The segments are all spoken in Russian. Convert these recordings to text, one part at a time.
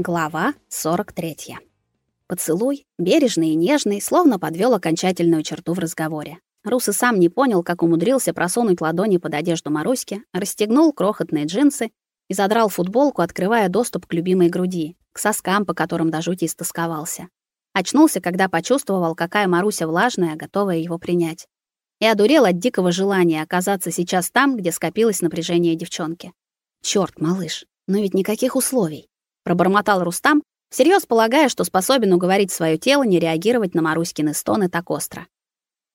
Глава 43. Поцелуй, бережный и нежный, словно подвёл окончательную черту в разговоре. Рус и сам не понял, как умудрился просунуть ладони под одежду Маруськи, расстегнул крохотные джинсы и задрал футболку, открывая доступ к любимой груди, к соскам, по которым до жути истосковался. Очнулся, когда почувствовал, какая Маруся влажная, готовая его принять. И одурел от дикого желания оказаться сейчас там, где скопилось напряжение девчонки. Чёрт, малыш, но ведь никаких условий пробормотал Рустам, всерьез полагая, что способен уговорить свое тело не реагировать на Маруськины стоны так остро.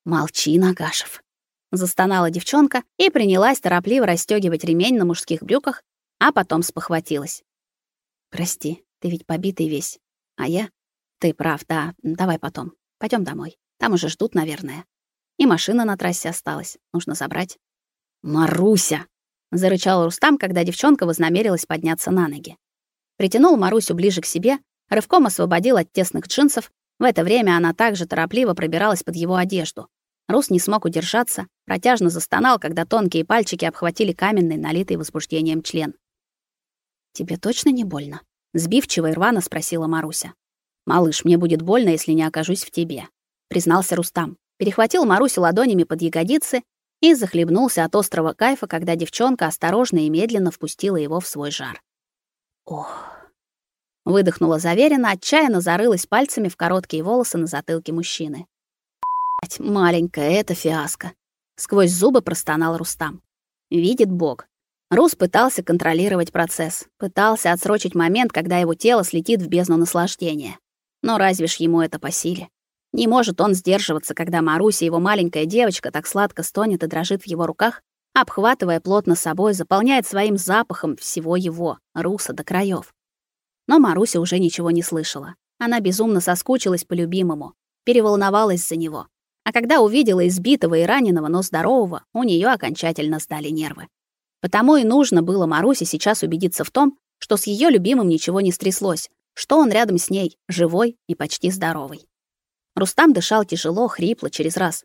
Молчи, Нагашев, застонала девчонка и принялась торопливо расстёгивать ремень на мужских брюках, а потом спохватилась. Прости, ты ведь побитый весь. А я? Ты прав, да. Давай потом. Пойдём домой. Там уже ждут, наверное. И машина на трассе осталась. Нужно забрать. Маруся, зарычал Рустам, когда девчонка вознамерилась подняться на ноги. Притянул Марусю ближе к себе, рывком освободил от тесных джинсов. В это время она также торопливо пробиралась под его одежду. Рус не смог удержаться, протяжно застонал, когда тонкие пальчики обхватили каменный, налитый возбуждением член. «Тебе точно не больно?» — сбивчиво и рвано спросила Маруся. «Малыш, мне будет больно, если не окажусь в тебе», — признался Рустам. Перехватил Марусю ладонями под ягодицы и захлебнулся от острого кайфа, когда девчонка осторожно и медленно впустила его в свой жар. Ох. Выдохнула заверенно, отчаянно зарылась пальцами в короткие волосы на затылке мужчины. Блять, маленькая это фиаско. Сквозь зубы простонал Рустам. Видит Бог. Рус пытался контролировать процесс, пытался отсрочить момент, когда его тело слетит в бездну наслаждения. Но разве ж ему это по силе? Не может он сдерживаться, когда Маруся, его маленькая девочка, так сладко стонет и дрожит в его руках, обхватывая плотно собой, заполняет своим запахом всего его, Руса до краев. Но Маруся уже ничего не слышала. Она безумно соскучилась по любимому, переволновалась за него. А когда увидела избитого и раненого, но здорового, у нее окончательно сдали нервы. Потому и нужно было Марусе сейчас убедиться в том, что с ее любимым ничего не стряслось, что он рядом с ней, живой и почти здоровый. Рустам дышал тяжело, хрипло через раз,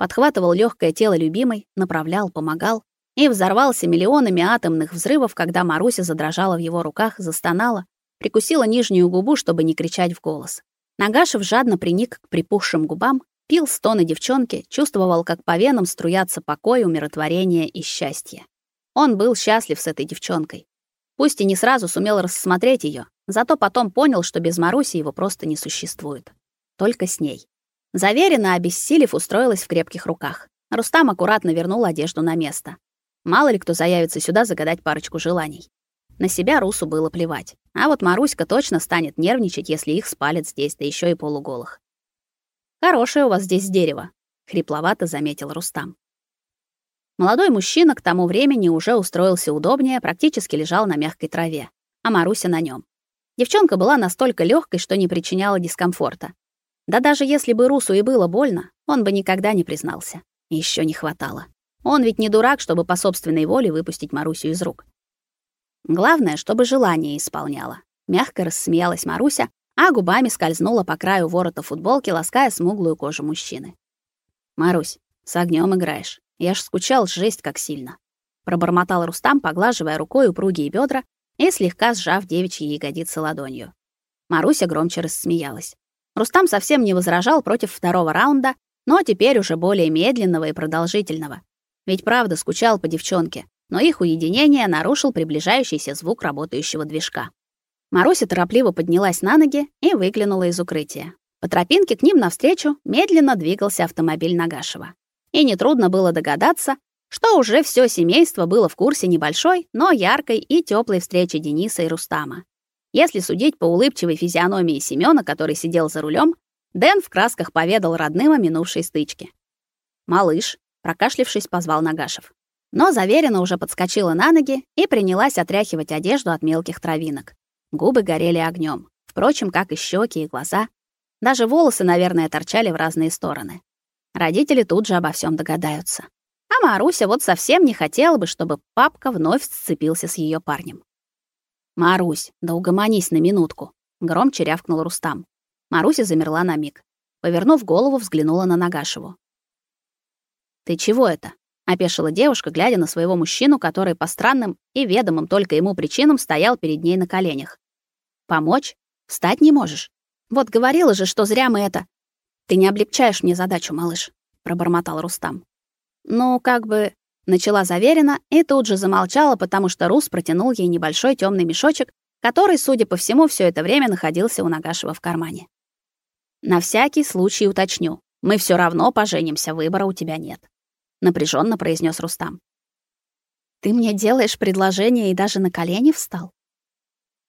подхватывал легкое тело любимой, направлял, помогал и взорвался миллионами атомных взрывов, когда Маруся задрожала в его руках, застонала, прикусила нижнюю губу, чтобы не кричать в голос. Нагашев жадно приник к припухшим губам, пил стоны девчонки, чувствовал, как по венам струятся покой, умиротворение и счастье. Он был счастлив с этой девчонкой. Пусть и не сразу сумел рассмотреть ее, зато потом понял, что без Маруси его просто не существует. Только с ней. Заверенно обессилев, устроилась в крепких руках. Рустам аккуратно вернул одежду на место. Мало ли кто заявится сюда загадать парочку желаний. На себя Русу было плевать. А вот Маруська точно станет нервничать, если их спалят здесь, да еще и полуголых. «Хорошее у вас здесь дерево», — хрипловато заметил Рустам. Молодой мужчина к тому времени уже устроился удобнее, практически лежал на мягкой траве, а Маруся на нем. Девчонка была настолько легкой, что не причиняла дискомфорта. Да даже если бы Русу и было больно, он бы никогда не признался. Еще не хватало. Он ведь не дурак, чтобы по собственной воле выпустить Марусю из рук. Главное, чтобы желание исполняла. Мягко рассмеялась Маруся, а губами скользнула по краю ворота футболки, лаская смуглую кожу мужчины. «Марусь, с огнем играешь. Я ж скучал жесть как сильно». Пробормотал Рустам, поглаживая рукой упругие бедра и слегка сжав девичьи ягодицы ладонью. Маруся громче рассмеялась. Рустам совсем не возражал против второго раунда, но теперь уже более медленного и продолжительного. Ведь правда скучал по девчонке, но их уединение нарушил приближающийся звук работающего движка. Маруся торопливо поднялась на ноги и выглянула из укрытия. По тропинке к ним навстречу медленно двигался автомобиль Нагашева. И нетрудно было догадаться, что уже все семейство было в курсе небольшой, но яркой и теплой встречи Дениса и Рустама. Если судить по улыбчивой физиономии Семёна, который сидел за рулем, Дэн в красках поведал родным о минувшей стычке. «Малыш», прокашлявшись, позвал Нагашев. Но Заверина уже подскочила на ноги и принялась отряхивать одежду от мелких травинок. Губы горели огнем, впрочем, как и щеки и глаза. Даже волосы, наверное, торчали в разные стороны. Родители тут же обо всем догадаются. А Маруся вот совсем не хотела бы, чтобы папка вновь сцепился с ее парнем. «Марусь, да угомонись на минутку», — громче рявкнул Рустам. Маруся замерла на миг. Повернув голову, взглянула на Нагашеву. «Ты чего это?» — опешила девушка, глядя на своего мужчину, который по странным и ведомым только ему причинам стоял перед ней на коленях. Помочь? Встать не можешь? Вот говорила же, что зря мы это... Ты не облегчаешь мне задачу, малыш, пробормотал Рустам. Ну, как бы начала заверенно и тут же замолчала, потому что Рус протянул ей небольшой темный мешочек, который, судя по всему, все это время находился у Нагашева в кармане. На всякий случай уточню. Мы все равно поженимся, выбора у тебя нет, напряженно произнес Рустам. Ты мне делаешь предложение и даже на колени встал?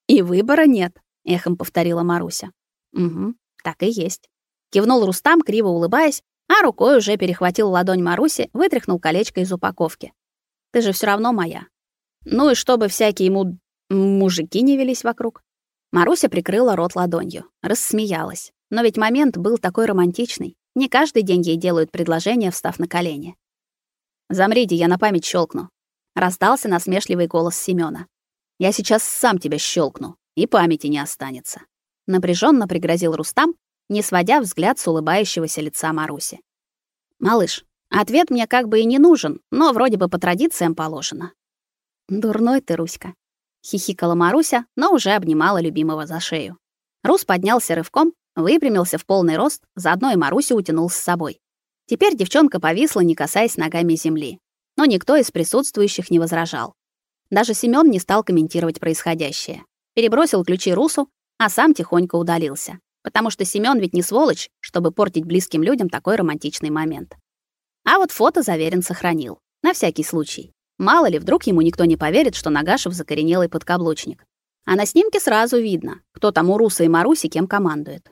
И выбора нет, эхом повторила Маруся. Угу, так и есть. Кивнул Рустам, криво улыбаясь, а рукой уже перехватил ладонь Маруси, вытряхнул колечко из упаковки. Ты же все равно моя. Ну и чтобы всякие ему мужики не велись вокруг. Маруся прикрыла рот ладонью, рассмеялась. Но ведь момент был такой романтичный. Не каждый день ей делают предложение, встав на колени. «Замрите, я на память щелкну. раздался насмешливый голос Семёна. «Я сейчас сам тебя щелкну, и памяти не останется». Напряженно пригрозил Рустам, не сводя взгляд с улыбающегося лица Маруси. «Малыш, ответ мне как бы и не нужен, но вроде бы по традициям положено». «Дурной ты, Руська», — хихикала Маруся, но уже обнимала любимого за шею. Рус поднялся рывком, выпрямился в полный рост, заодно и Марусю утянул с собой. Теперь девчонка повисла, не касаясь ногами земли. Но никто из присутствующих не возражал. Даже Семён не стал комментировать происходящее. Перебросил ключи Русу, а сам тихонько удалился. Потому что Семён ведь не сволочь, чтобы портить близким людям такой романтичный момент. А вот фото заверен сохранил. На всякий случай. Мало ли, вдруг ему никто не поверит, что Нагашев закоренелый подкаблучник. А на снимке сразу видно, кто там у Руса и Маруси кем командует.